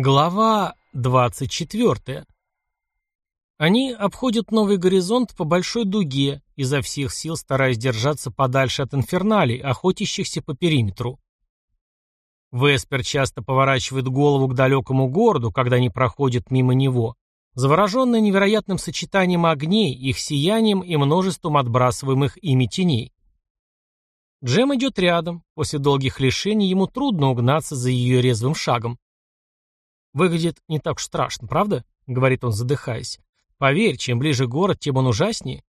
Глава 24. Они обходят новый горизонт по большой дуге, изо всех сил стараясь держаться подальше от инферналей, охотящихся по периметру. Веспер часто поворачивает голову к далекому городу, когда они проходят мимо него, завороженный невероятным сочетанием огней, их сиянием и множеством отбрасываемых ими теней. Джем идет рядом, после долгих лишений ему трудно угнаться за ее резвым шагом. Выглядит не так уж страшно, правда? Говорит он, задыхаясь. Поверь, чем ближе город, тем он ужаснее.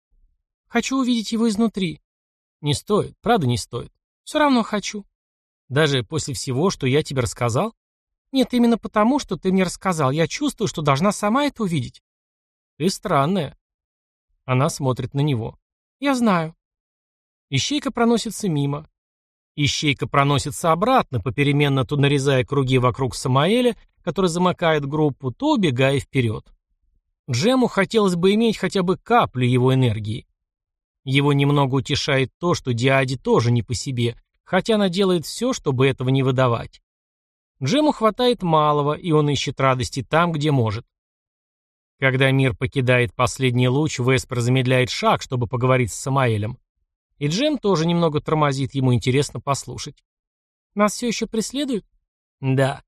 Хочу увидеть его изнутри. Не стоит, правда не стоит. Все равно хочу. Даже после всего, что я тебе рассказал? Нет, именно потому, что ты мне рассказал. Я чувствую, что должна сама это увидеть. Ты странная. Она смотрит на него. Я знаю. Ищейка проносится мимо. Ищейка проносится обратно, попеременно то нарезая круги вокруг Самаэля, который замыкает группу, то убегая вперед. Джему хотелось бы иметь хотя бы каплю его энергии. Его немного утешает то, что Диаде тоже не по себе, хотя она делает все, чтобы этого не выдавать. Джему хватает малого, и он ищет радости там, где может. Когда мир покидает последний луч, Веспер замедляет шаг, чтобы поговорить с Самаэлем. И Джем тоже немного тормозит, ему интересно послушать. «Нас все еще преследуют?» «Да».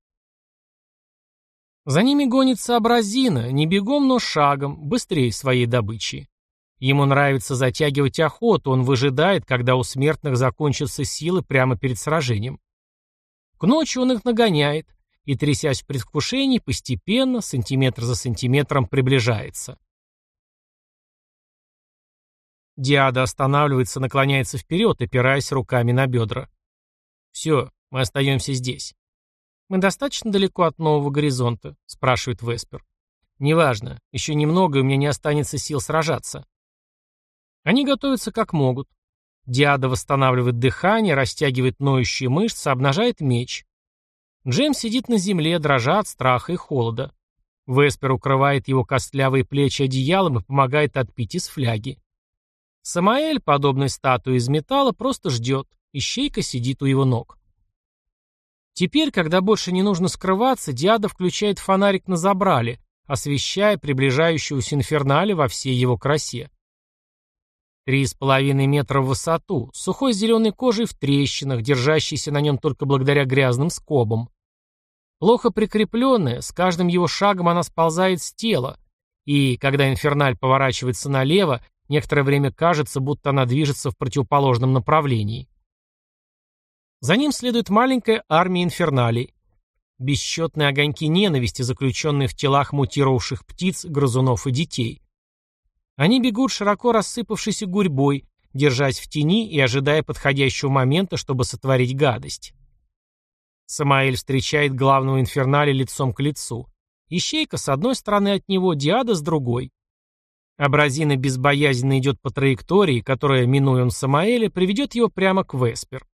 За ними гонится абразина, не бегом, но шагом, быстрее своей добычи. Ему нравится затягивать охоту, он выжидает, когда у смертных закончатся силы прямо перед сражением. К ночи он их нагоняет, и, трясясь в предвкушении, постепенно, сантиметр за сантиметром, приближается. Диада останавливается, наклоняется вперед, опираясь руками на бедра. «Все, мы остаемся здесь». «Мы достаточно далеко от нового горизонта?» — спрашивает Веспер. «Неважно. Еще немного, и у меня не останется сил сражаться». Они готовятся как могут. Диада восстанавливает дыхание, растягивает ноющие мышцы, обнажает меч. Джеймс сидит на земле, дрожа от страха и холода. Веспер укрывает его костлявые плечи одеялом и помогает отпить из фляги. Самаэль, подобной статуе из металла, просто ждет. Ищейка сидит у его ног. Теперь, когда больше не нужно скрываться, Диада включает фонарик на забрале, освещая приближающегося инфернале во всей его красе. Три с половиной метра в высоту, сухой зеленой кожей в трещинах, держащейся на нем только благодаря грязным скобам. Плохо прикрепленная, с каждым его шагом она сползает с тела, и, когда инферналь поворачивается налево, некоторое время кажется, будто она движется в противоположном направлении. За ним следует маленькая армия инферналей. Бесчетные огоньки ненависти, заключенные в телах мутировавших птиц, грызунов и детей. Они бегут широко рассыпавшейся гурьбой, держась в тени и ожидая подходящего момента, чтобы сотворить гадость. Самаэль встречает главного инферналя лицом к лицу. Ищейка с одной стороны от него, Диада с другой. Абразина безбоязненно идет по траектории, которая, минуя он Самаэля, приведет его прямо к Веспер.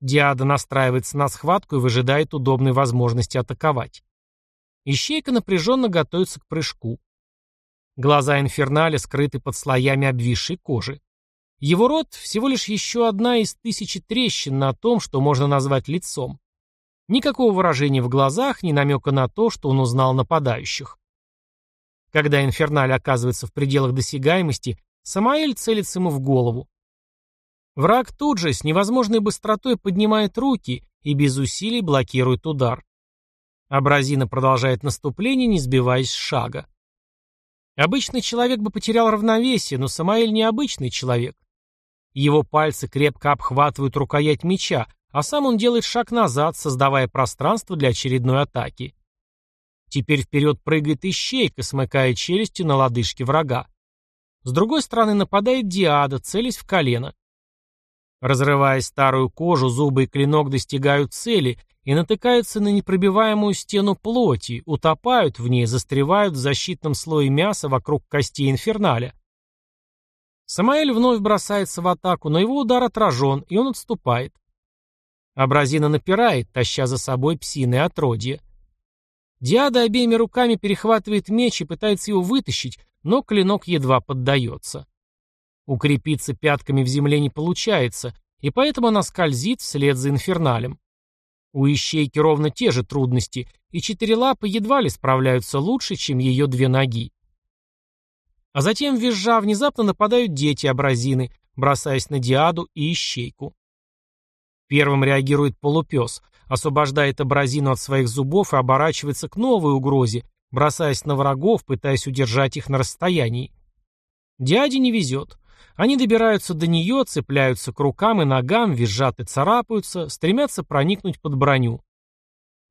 Диада настраивается на схватку и выжидает удобной возможности атаковать. Ищейка напряженно готовится к прыжку. Глаза инферналя скрыты под слоями обвисшей кожи. Его рот всего лишь еще одна из тысячи трещин на том, что можно назвать лицом. Никакого выражения в глазах, ни намека на то, что он узнал нападающих. Когда инферналь оказывается в пределах досягаемости, Самаэль целится ему в голову. Враг тут же с невозможной быстротой поднимает руки и без усилий блокирует удар. Абразина продолжает наступление, не сбиваясь с шага. Обычный человек бы потерял равновесие, но Самаэль не обычный человек. Его пальцы крепко обхватывают рукоять меча, а сам он делает шаг назад, создавая пространство для очередной атаки. Теперь вперед прыгает ищейка, смыкая челюстью на лодыжке врага. С другой стороны нападает Диада, целясь в колено. Разрывая старую кожу, зубы и клинок достигают цели и натыкаются на непробиваемую стену плоти, утопают в ней, застревают в защитном слое мяса вокруг костей инферналя. Самаэль вновь бросается в атаку, но его удар отражен, и он отступает. Абразина напирает, таща за собой псиное отродье. Диада обеими руками перехватывает меч и пытается его вытащить, но клинок едва поддается. Укрепиться пятками в земле не получается, и поэтому она скользит вслед за инферналем. У ищейки ровно те же трудности, и четыре лапы едва ли справляются лучше, чем ее две ноги. А затем, визжа, внезапно нападают дети-абразины, бросаясь на Диаду и ищейку. Первым реагирует полупес, освобождает абразину от своих зубов и оборачивается к новой угрозе, бросаясь на врагов, пытаясь удержать их на расстоянии. Дяде не везет. Они добираются до нее, цепляются к рукам и ногам, визжат и царапаются, стремятся проникнуть под броню.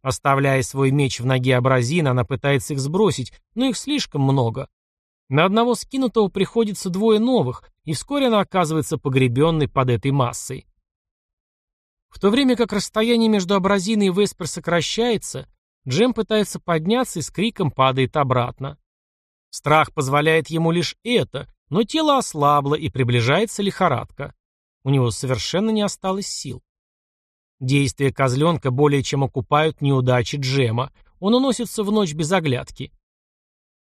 Оставляя свой меч в ноге абразина, она пытается их сбросить, но их слишком много. На одного скинутого приходится двое новых, и вскоре она оказывается погребенной под этой массой. В то время как расстояние между абразиной и Веспер сокращается, Джем пытается подняться и с криком падает обратно. Страх позволяет ему лишь это, но тело ослабло и приближается лихорадка. У него совершенно не осталось сил. Действия козленка более чем окупают неудачи Джема. Он уносится в ночь без оглядки.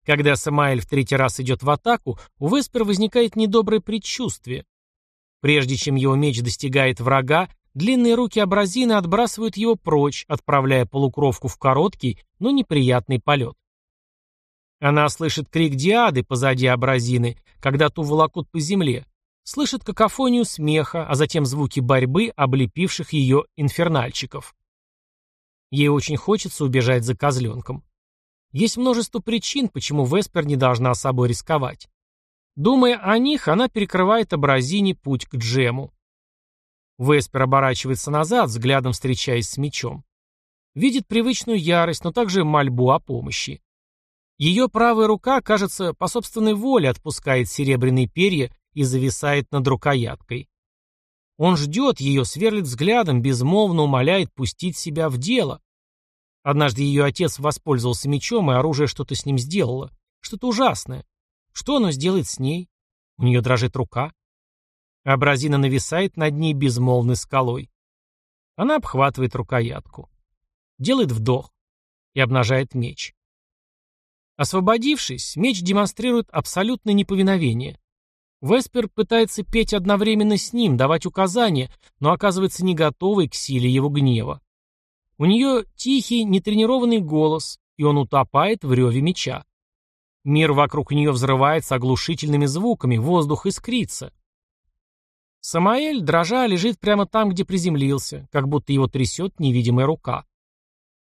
Когда Самаэль в третий раз идет в атаку, у Веспер возникает недоброе предчувствие. Прежде чем его меч достигает врага, длинные руки абразины отбрасывают его прочь, отправляя полукровку в короткий, но неприятный полет. Она слышит крик Диады позади абразины, когда ту волокут по земле, слышит какофонию смеха, а затем звуки борьбы, облепивших ее инфернальчиков. Ей очень хочется убежать за козленком. Есть множество причин, почему Веспер не должна собой рисковать. Думая о них, она перекрывает абразине путь к Джему. Веспер оборачивается назад, взглядом встречаясь с мечом. Видит привычную ярость, но также мольбу о помощи. Ее правая рука, кажется, по собственной воле отпускает серебряные перья и зависает над рукояткой. Он ждет ее, сверлит взглядом, безмолвно умоляет пустить себя в дело. Однажды ее отец воспользовался мечом, и оружие что-то с ним сделало. Что-то ужасное. Что оно сделает с ней? У нее дрожит рука. Абразина нависает над ней безмолвной скалой. Она обхватывает рукоятку. Делает вдох и обнажает меч. Освободившись, меч демонстрирует абсолютное неповиновение. Веспер пытается петь одновременно с ним, давать указания, но оказывается не готовой к силе его гнева. У нее тихий, нетренированный голос, и он утопает в реве меча. Мир вокруг нее взрывается оглушительными звуками, воздух искрится. Самаэль, дрожа, лежит прямо там, где приземлился, как будто его трясет невидимая рука.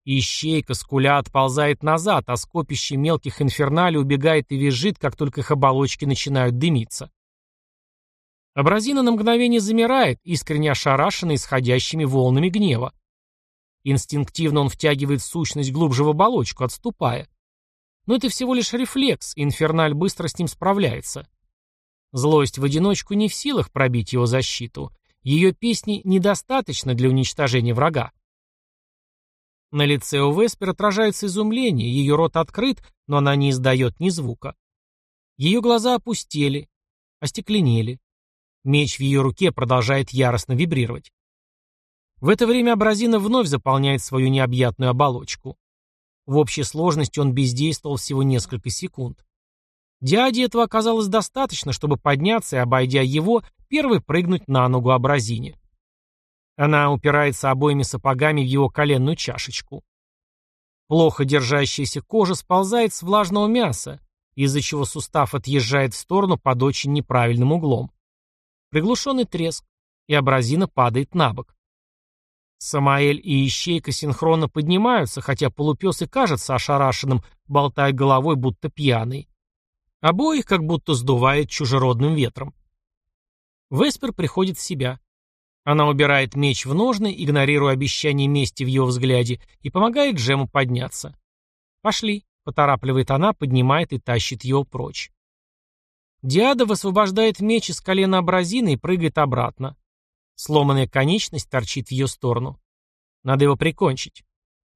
Ищейка, скуля, отползает назад, а скопище мелких инфернали убегает и визжит, как только их оболочки начинают дымиться. Абразина на мгновение замирает, искренне ошарашенный исходящими волнами гнева. Инстинктивно он втягивает сущность глубже в оболочку, отступая. Но это всего лишь рефлекс, инферналь быстро с ним справляется. Злость в одиночку не в силах пробить его защиту. Ее песни недостаточно для уничтожения врага. На лице у Веспер отражается изумление, ее рот открыт, но она не издает ни звука. Ее глаза опустели, остекленели. Меч в ее руке продолжает яростно вибрировать. В это время абразина вновь заполняет свою необъятную оболочку. В общей сложности он бездействовал всего несколько секунд. Дяде этого оказалось достаточно, чтобы подняться и, обойдя его, первый прыгнуть на ногу абразине. Она упирается обоими сапогами в его коленную чашечку. Плохо держащаяся кожа сползает с влажного мяса, из-за чего сустав отъезжает в сторону под очень неправильным углом. Приглушенный треск, и абразина падает на бок. Самаэль и Ищейка синхронно поднимаются, хотя полупес и кажется ошарашенным, болтая головой, будто пьяный. Обоих как будто сдувает чужеродным ветром. Веспер приходит в себя. Она убирает меч в ножны, игнорируя обещание мести в его взгляде, и помогает Джему подняться. «Пошли», — поторапливает она, поднимает и тащит его прочь. Диада высвобождает меч из колена абразины и прыгает обратно. Сломанная конечность торчит в ее сторону. Надо его прикончить.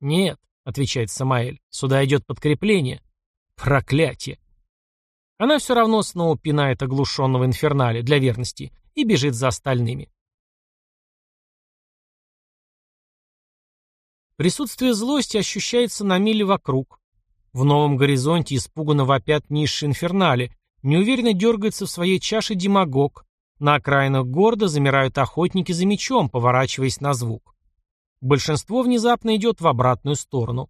«Нет», — отвечает Самаэль, — «сюда идет подкрепление». «Проклятие!» Она все равно снова пинает оглушенного инфернале для верности и бежит за остальными. Присутствие злости ощущается на миле вокруг. В новом горизонте испуганно вопят низшие инфернали, неуверенно дергается в своей чаше демагог, на окраинах города замирают охотники за мечом, поворачиваясь на звук. Большинство внезапно идет в обратную сторону.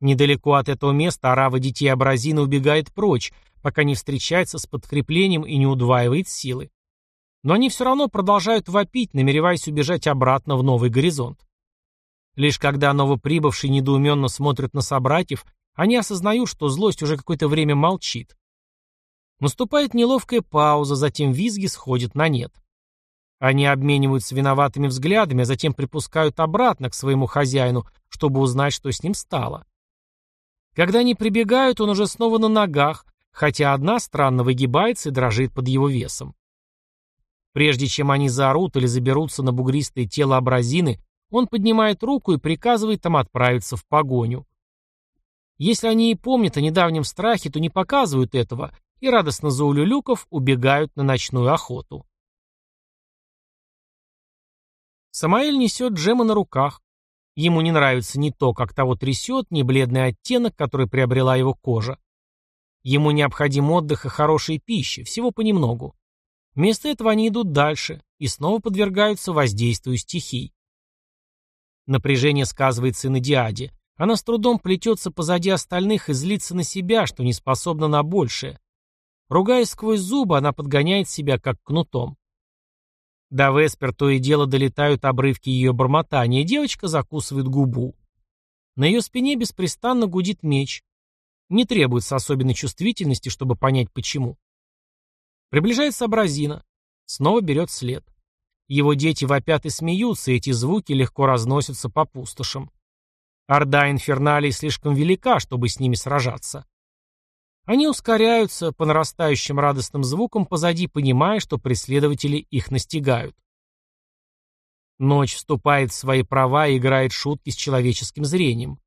Недалеко от этого места арава детей Абразина убегает прочь, пока не встречается с подкреплением и не удваивает силы. Но они все равно продолжают вопить, намереваясь убежать обратно в новый горизонт. Лишь когда новоприбывшие недоуменно смотрят на собратьев, они осознают, что злость уже какое-то время молчит. Наступает неловкая пауза, затем визги сходят на нет. Они обмениваются виноватыми взглядами, а затем припускают обратно к своему хозяину, чтобы узнать, что с ним стало. Когда они прибегают, он уже снова на ногах, хотя одна странно выгибается и дрожит под его весом. Прежде чем они заорут или заберутся на бугристое тело абразины, он поднимает руку и приказывает им отправиться в погоню. Если они и помнят о недавнем страхе, то не показывают этого и, радостно заулюлюков, убегают на ночную охоту. Самаэль несет Джема на руках. Ему не нравится ни то, как того трясет, ни бледный оттенок, который приобрела его кожа. Ему необходим отдых и хорошая пища, всего понемногу. Вместо этого они идут дальше и снова подвергаются воздействию стихий. Напряжение сказывается и на Диаде. Она с трудом плетется позади остальных и злится на себя, что не способна на большее. Ругаясь сквозь зубы, она подгоняет себя как кнутом. До Веспер то и дело долетают обрывки ее бормотания, девочка закусывает губу. На ее спине беспрестанно гудит меч. Не требуется особенной чувствительности, чтобы понять почему. Приближается абразина. Снова берет след. Его дети вопят и смеются, и эти звуки легко разносятся по пустошам. Орда инферналей слишком велика, чтобы с ними сражаться. Они ускоряются по нарастающим радостным звукам позади, понимая, что преследователи их настигают. Ночь вступает в свои права и играет шутки с человеческим зрением.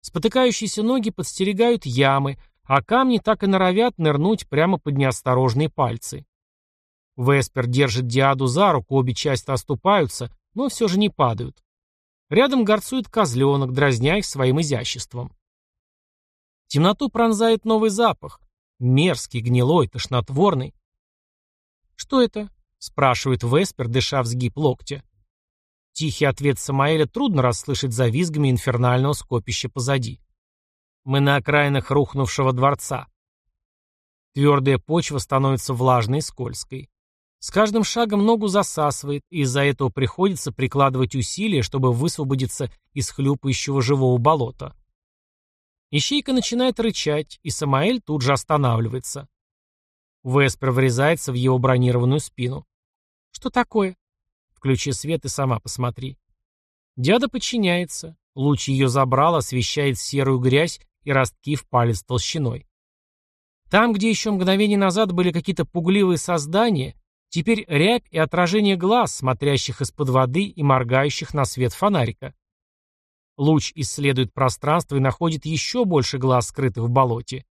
Спотыкающиеся ноги подстерегают ямы, а камни так и норовят нырнуть прямо под неосторожные пальцы. Веспер держит Диаду за руку, обе части оступаются, но все же не падают. Рядом горцует козленок, дразня их своим изяществом. Темноту пронзает новый запах. Мерзкий, гнилой, тошнотворный. «Что это?» — спрашивает Веспер, дыша в сгиб локтя. Тихий ответ Самаэля трудно расслышать за визгами инфернального скопища позади. Мы на окраинах рухнувшего дворца. Твердая почва становится влажной и скользкой. С каждым шагом ногу засасывает, и из-за этого приходится прикладывать усилия, чтобы высвободиться из хлюпающего живого болота. Ищейка начинает рычать, и Самаэль тут же останавливается. Веспер врезается в его бронированную спину. «Что такое?» «Включи свет и сама посмотри». Дяда подчиняется. Луч ее забрал, освещает серую грязь и ростки в палец толщиной. Там, где еще мгновение назад были какие-то пугливые создания, теперь рябь и отражение глаз, смотрящих из-под воды и моргающих на свет фонарика. Луч исследует пространство и находит еще больше глаз, скрытых в болоте.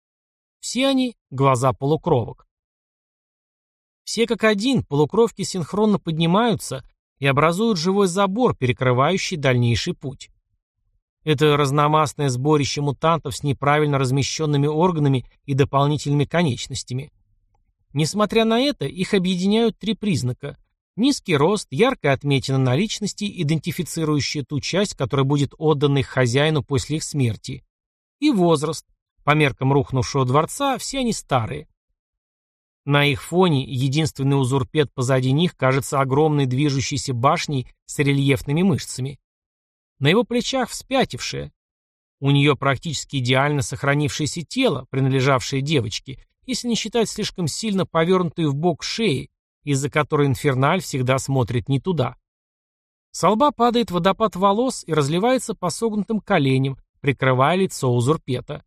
Все они — глаза полукровок. Все как один, полукровки синхронно поднимаются и образуют живой забор, перекрывающий дальнейший путь. Это разномастное сборище мутантов с неправильно размещенными органами и дополнительными конечностями. Несмотря на это, их объединяют три признака. Низкий рост, яркая отметина на личности, идентифицирующая ту часть, которая будет отдана их хозяину после их смерти. И возраст. По меркам рухнувшего дворца, все они старые. На их фоне единственный узурпет позади них кажется огромной движущейся башней с рельефными мышцами. На его плечах вспятившая. У нее практически идеально сохранившееся тело, принадлежавшее девочке, если не считать слишком сильно повернутую в бок шеи, из-за которой инферналь всегда смотрит не туда. С лба падает водопад волос и разливается по согнутым коленям, прикрывая лицо узурпета.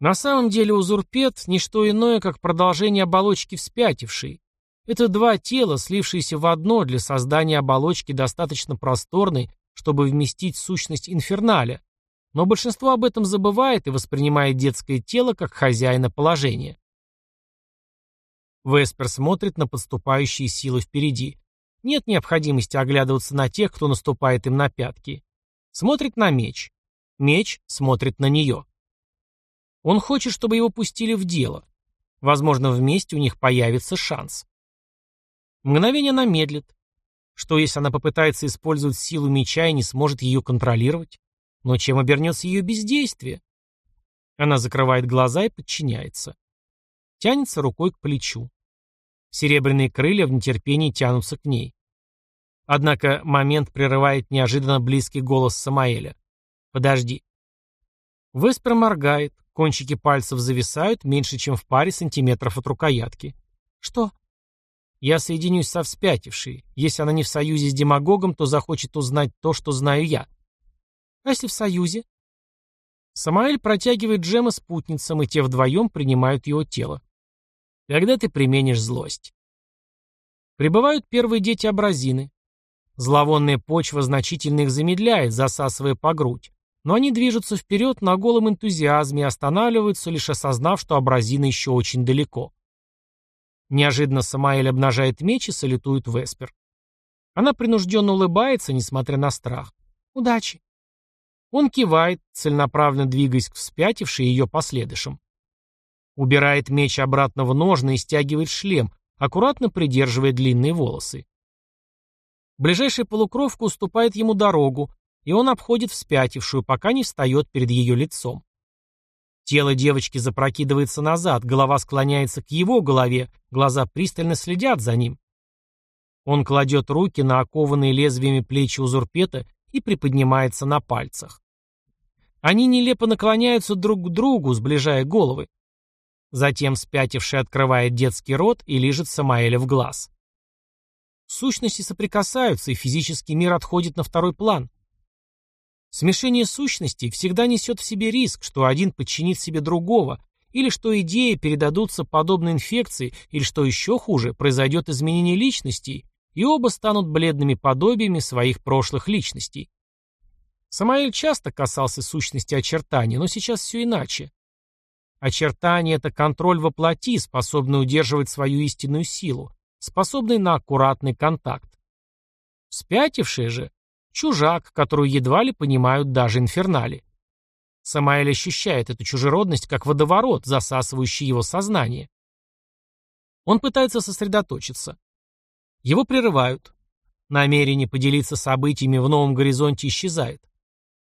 На самом деле узурпет – не что иное, как продолжение оболочки вспятившей. Это два тела, слившиеся в одно для создания оболочки достаточно просторной, чтобы вместить сущность инферналя, но большинство об этом забывает и воспринимает детское тело как хозяина положения. Веспер смотрит на подступающие силы впереди. Нет необходимости оглядываться на тех, кто наступает им на пятки. Смотрит на меч. Меч смотрит на нее. Он хочет, чтобы его пустили в дело. Возможно, вместе у них появится шанс. Мгновение она медлит. Что, если она попытается использовать силу меча и не сможет ее контролировать? Но чем обернется ее бездействие? Она закрывает глаза и подчиняется. Тянется рукой к плечу. Серебряные крылья в нетерпении тянутся к ней. Однако момент прерывает неожиданно близкий голос Самаэля. «Подожди». Веспер моргает, кончики пальцев зависают меньше, чем в паре сантиметров от рукоятки. «Что?» «Я соединюсь со вспятившей. Если она не в союзе с демагогом, то захочет узнать то, что знаю я». «А если в союзе?» Самаэль протягивает Джема спутницам, и те вдвоем принимают его тело. «Когда ты применишь злость?» Прибывают первые дети-абразины. Зловонная почва значительно их замедляет, засасывая по грудь. Но они движутся вперед на голом энтузиазме и останавливаются, лишь осознав, что абразина еще очень далеко. Неожиданно Самаэль обнажает меч и салютует Веспер. Она принужденно улыбается, несмотря на страх. «Удачи!» Он кивает, целенаправленно двигаясь к вспятившей ее последующим. Убирает меч обратно в ножны и стягивает шлем, аккуратно придерживая длинные волосы. Ближайшая полукровка уступает ему дорогу, и он обходит вспятившую, пока не встает перед ее лицом. Тело девочки запрокидывается назад, голова склоняется к его голове, глаза пристально следят за ним. Он кладет руки на окованные лезвиями плечи узурпета и приподнимается на пальцах. Они нелепо наклоняются друг к другу, сближая головы. Затем спятивший открывает детский рот и лижет Самаэля в глаз. Сущности соприкасаются, и физический мир отходит на второй план. Смешение сущностей всегда несет в себе риск, что один подчинит себе другого, или что идеи передадутся подобно инфекции, или что еще хуже, произойдет изменение личностей, и оба станут бледными подобиями своих прошлых личностей. Самаэль часто касался сущности очертаний, но сейчас все иначе. Очертание — это контроль воплоти, способный удерживать свою истинную силу, способный на аккуратный контакт. Спятивший же Чужак, которую едва ли понимают даже инфернали. Самаэль ощущает эту чужеродность как водоворот, засасывающий его сознание. Он пытается сосредоточиться. Его прерывают. Намерение поделиться событиями в новом горизонте исчезает.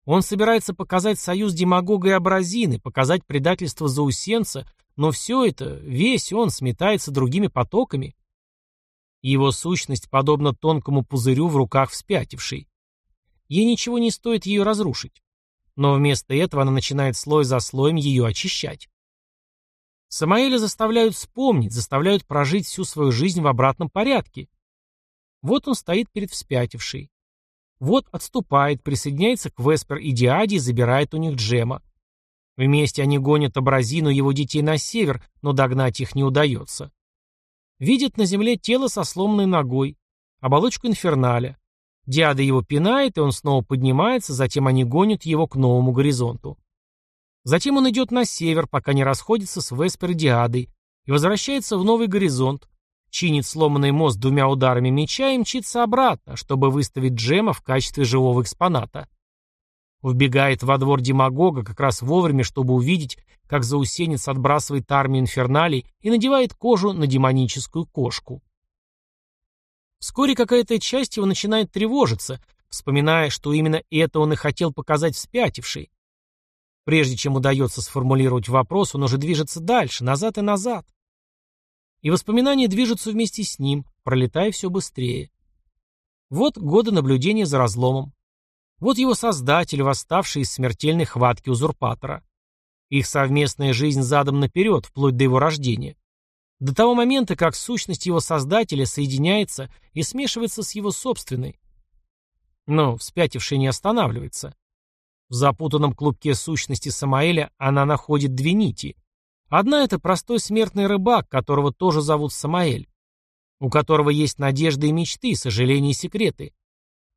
Он собирается показать союз демагога и абразины, показать предательство заусенца, но все это, весь он, сметается другими потоками. Его сущность подобна тонкому пузырю в руках вспятившей. Ей ничего не стоит ее разрушить. Но вместо этого она начинает слой за слоем ее очищать. Самаэля заставляют вспомнить, заставляют прожить всю свою жизнь в обратном порядке. Вот он стоит перед вспятившей. Вот отступает, присоединяется к Веспер и Диаде и забирает у них Джема. Вместе они гонят Абразину и его детей на север, но догнать их не удается. Видят на земле тело со сломанной ногой, оболочку инферналя, Диада его пинает, и он снова поднимается, затем они гонят его к новому горизонту. Затем он идет на север, пока не расходится с Веспер Диадой, и возвращается в новый горизонт, чинит сломанный мост двумя ударами меча и мчится обратно, чтобы выставить Джема в качестве живого экспоната. Вбегает во двор демагога как раз вовремя, чтобы увидеть, как заусенец отбрасывает армию инферналей и надевает кожу на демоническую кошку. Вскоре какая-то часть его начинает тревожиться, вспоминая, что именно это он и хотел показать вспятивший. Прежде чем удается сформулировать вопрос, он уже движется дальше, назад и назад. И воспоминания движутся вместе с ним, пролетая все быстрее. Вот годы наблюдения за разломом. Вот его создатель, восставший из смертельной хватки узурпатора. Их совместная жизнь задом наперед, вплоть до его рождения. До того момента, как сущность его создателя соединяется и смешивается с его собственной. Но вспятивший не останавливается. В запутанном клубке сущности Самаэля она находит две нити. Одна — это простой смертный рыбак, которого тоже зовут Самаэль, у которого есть надежды и мечты, сожаления и секреты.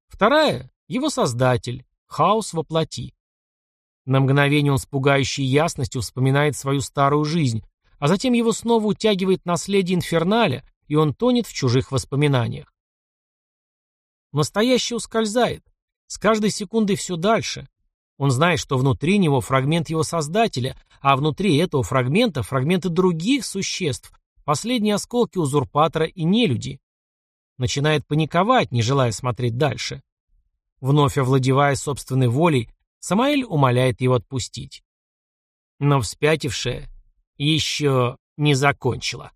Вторая — его создатель, хаос во плоти. На мгновение он с пугающей ясностью вспоминает свою старую жизнь, а затем его снова утягивает наследие инферналя, и он тонет в чужих воспоминаниях. Настоящее ускользает. С каждой секундой все дальше. Он знает, что внутри него фрагмент его создателя, а внутри этого фрагмента фрагменты других существ, последние осколки узурпатора и нелюди. Начинает паниковать, не желая смотреть дальше. Вновь овладевая собственной волей, Самаэль умоляет его отпустить. Но вспятившая еще не закончила.